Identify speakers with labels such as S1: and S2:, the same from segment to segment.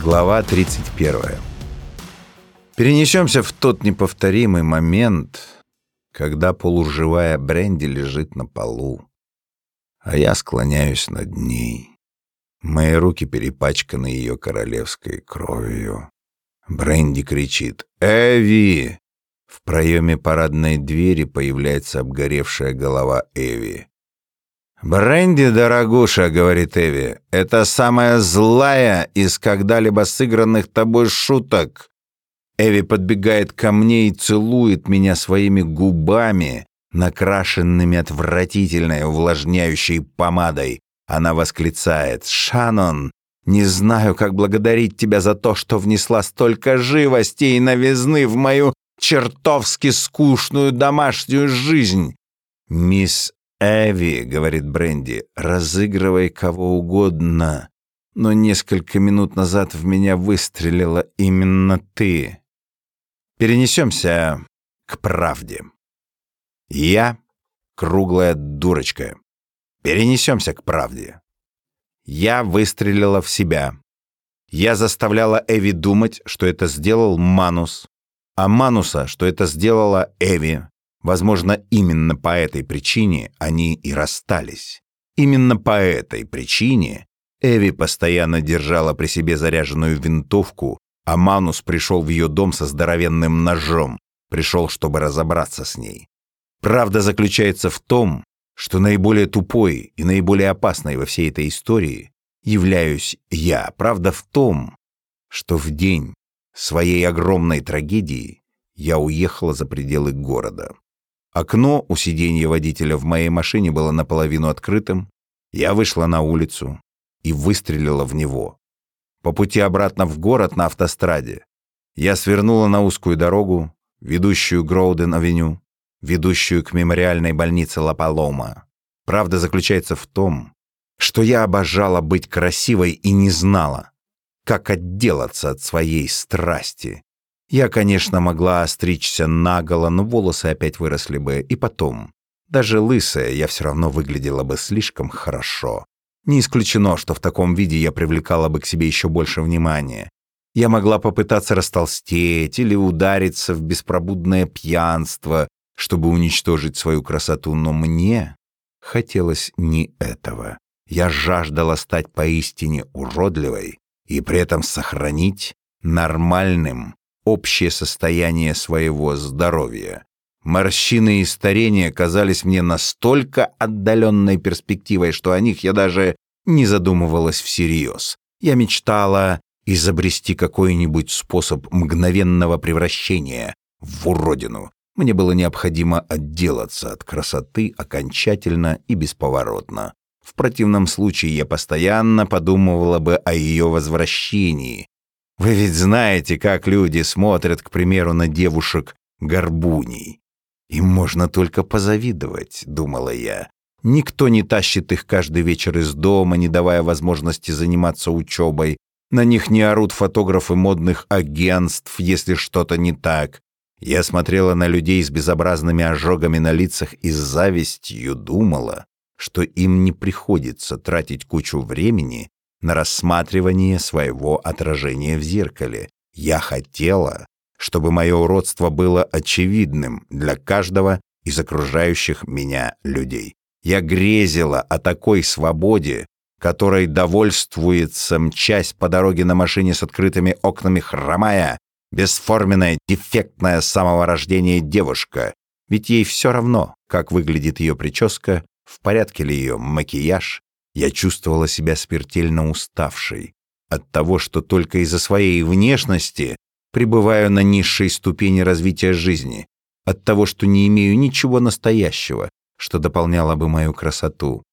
S1: Глава 31. Перенесемся в тот неповторимый момент, когда полуживая Бренди лежит на полу, а я склоняюсь над ней. Мои руки перепачканы ее королевской кровью. Бренди кричит «Эви!». В проеме парадной двери появляется обгоревшая голова Эви. «Бренди, дорогуша», — говорит Эви, — «это самая злая из когда-либо сыгранных тобой шуток». Эви подбегает ко мне и целует меня своими губами, накрашенными отвратительной увлажняющей помадой. Она восклицает «Шанон, не знаю, как благодарить тебя за то, что внесла столько живости и новизны в мою чертовски скучную домашнюю жизнь». «Мисс «Эви», — говорит Бренди, — «разыгрывай кого угодно, но несколько минут назад в меня выстрелила именно ты. Перенесемся к правде. Я — круглая дурочка. Перенесемся к правде. Я выстрелила в себя. Я заставляла Эви думать, что это сделал Манус, а Мануса, что это сделала Эви, Возможно, именно по этой причине они и расстались. Именно по этой причине Эви постоянно держала при себе заряженную винтовку, а Манус пришел в ее дом со здоровенным ножом, пришел, чтобы разобраться с ней. Правда заключается в том, что наиболее тупой и наиболее опасной во всей этой истории являюсь я. Правда в том, что в день своей огромной трагедии я уехала за пределы города. Окно у сиденья водителя в моей машине было наполовину открытым. Я вышла на улицу и выстрелила в него. По пути обратно в город на автостраде я свернула на узкую дорогу, ведущую Гроуден-авеню, ведущую к мемориальной больнице Ла-Палома. Правда заключается в том, что я обожала быть красивой и не знала, как отделаться от своей страсти. Я, конечно, могла остричься наголо, но волосы опять выросли бы. И потом, даже лысая, я все равно выглядела бы слишком хорошо. Не исключено, что в таком виде я привлекала бы к себе еще больше внимания. Я могла попытаться растолстеть или удариться в беспробудное пьянство, чтобы уничтожить свою красоту, но мне хотелось не этого. Я жаждала стать поистине уродливой и при этом сохранить нормальным, общее состояние своего здоровья. Морщины и старение казались мне настолько отдаленной перспективой, что о них я даже не задумывалась всерьез. Я мечтала изобрести какой-нибудь способ мгновенного превращения в уродину. Мне было необходимо отделаться от красоты окончательно и бесповоротно. В противном случае я постоянно подумывала бы о ее возвращении, вы ведь знаете, как люди смотрят, к примеру, на девушек-горбуней. Им можно только позавидовать, думала я. Никто не тащит их каждый вечер из дома, не давая возможности заниматься учебой. На них не орут фотографы модных агентств, если что-то не так. Я смотрела на людей с безобразными ожогами на лицах и с завистью думала, что им не приходится тратить кучу времени на рассматривание своего отражения в зеркале. Я хотела, чтобы мое уродство было очевидным для каждого из окружающих меня людей. Я грезила о такой свободе, которой довольствуется мчась по дороге на машине с открытыми окнами хромая, бесформенная, дефектная с самого рождения девушка. Ведь ей все равно, как выглядит ее прическа, в порядке ли ее макияж, я чувствовала себя смертельно уставшей от того, что только из-за своей внешности пребываю на низшей ступени развития жизни, от того, что не имею ничего настоящего, что дополняло бы мою красоту.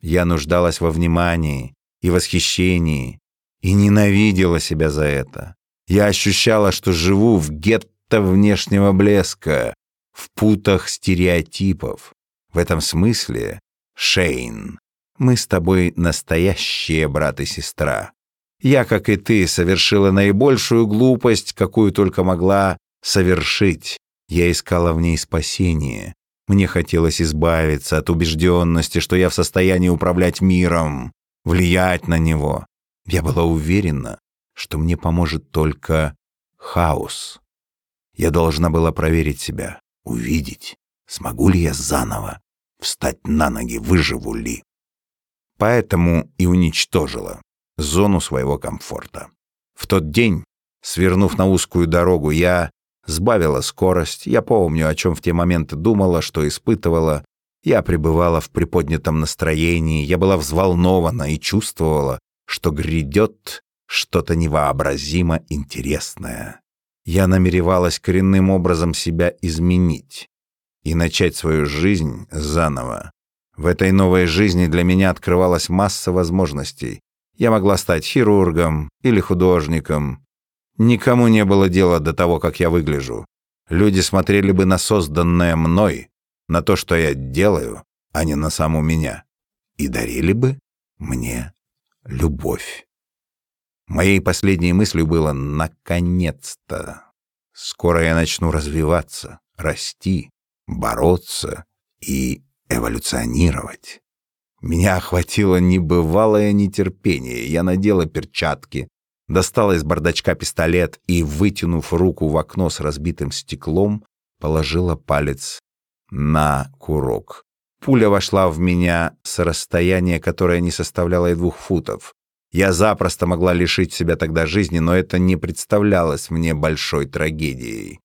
S1: Я нуждалась во внимании и восхищении и ненавидела себя за это. Я ощущала, что живу в гетто внешнего блеска, в путах стереотипов. В этом смысле Шейн мы с тобой настоящие брат и сестра. Я, как и ты, совершила наибольшую глупость, какую только могла совершить. Я искала в ней спасение. Мне хотелось избавиться от убежденности, что я в состоянии управлять миром, влиять на него. Я была уверена, что мне поможет только хаос. Я должна была проверить себя, увидеть, смогу ли я заново встать на ноги, выживу ли. Поэтому и уничтожила зону своего комфорта. В тот день, свернув на узкую дорогу, я сбавила скорость. Я помню, о чем в те моменты думала, что испытывала. Я пребывала в приподнятом настроении, я была взволнована и чувствовала, что грядет что-то невообразимо интересное. Я намеревалась коренным образом себя изменить и начать свою жизнь заново. В этой новой жизни для меня открывалась масса возможностей. Я могла стать хирургом или художником. Никому не было дела до того, как я выгляжу. Люди смотрели бы на созданное мной, на то, что я делаю, а не на саму меня, и дарили бы мне любовь. Моей последней мыслью было «наконец-то». Скоро я начну развиваться, расти, бороться и эволюционировать. Меня охватило небывалое нетерпение. Я надела перчатки, достала из бардачка пистолет и, вытянув руку в окно с разбитым стеклом, положила палец на курок. Пуля вошла в меня с расстояния, которое не составляло и двух футов. Я запросто могла лишить себя тогда жизни, но это не представлялось мне большой трагедией.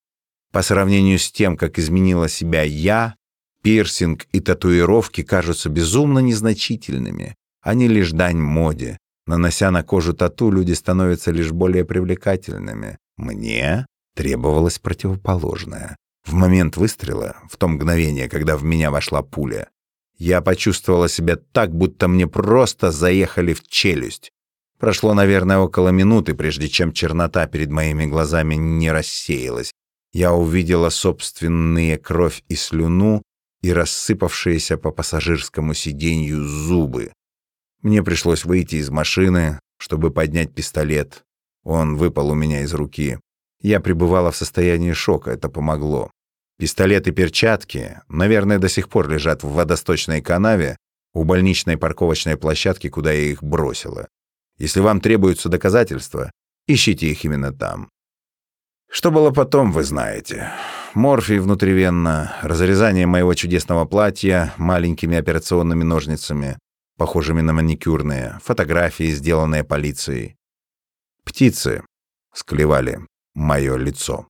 S1: По сравнению с тем, как изменила себя я, пирсинг и татуировки кажутся безумно незначительными. Они лишь дань моде. Нанося на кожу тату, люди становятся лишь более привлекательными. Мне требовалось противоположное. В момент выстрела, в то мгновение, когда в меня вошла пуля, я почувствовала себя так, будто мне просто заехали в челюсть. Прошло, наверное, около минуты, прежде чем чернота перед моими глазами не рассеялась. Я увидела собственные кровь и слюну и рассыпавшиеся по пассажирскому сиденью зубы. Мне пришлось выйти из машины, чтобы поднять пистолет. Он выпал у меня из руки. Я пребывала в состоянии шока, это помогло. Пистолет и перчатки, наверное, до сих пор лежат в водосточной канаве у больничной парковочной площадки, куда я их бросила. Если вам требуются доказательства, ищите их именно там. Что было потом, вы знаете. Морфий внутривенно, разрезание моего чудесного платья маленькими операционными ножницами, похожими на маникюрные, фотографии, сделанные полицией. Птицы склевали мое лицо.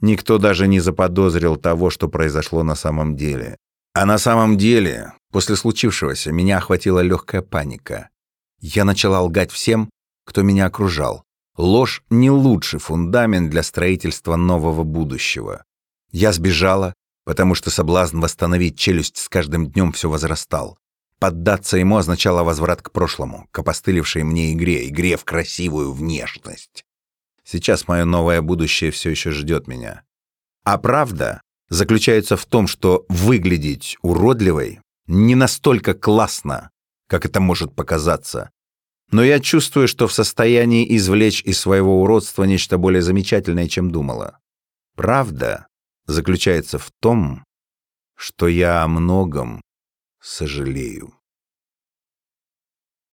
S1: Никто даже не заподозрил того, что произошло на самом деле. А на самом деле, после случившегося, меня охватила легкая паника. Я начала лгать всем, кто меня окружал. Ложь — не лучший фундамент для строительства нового будущего. Я сбежала, потому что соблазн восстановить челюсть с каждым днем все возрастал. Поддаться ему означало возврат к прошлому, к опостылевшей мне игре, игре в красивую внешность. Сейчас мое новое будущее все еще ждет меня. А правда заключается в том, что выглядеть уродливой не настолько классно, как это может показаться. Но я чувствую, что в состоянии извлечь из своего уродства нечто более замечательное, чем думала. Правда заключается в том, что я о многом сожалею.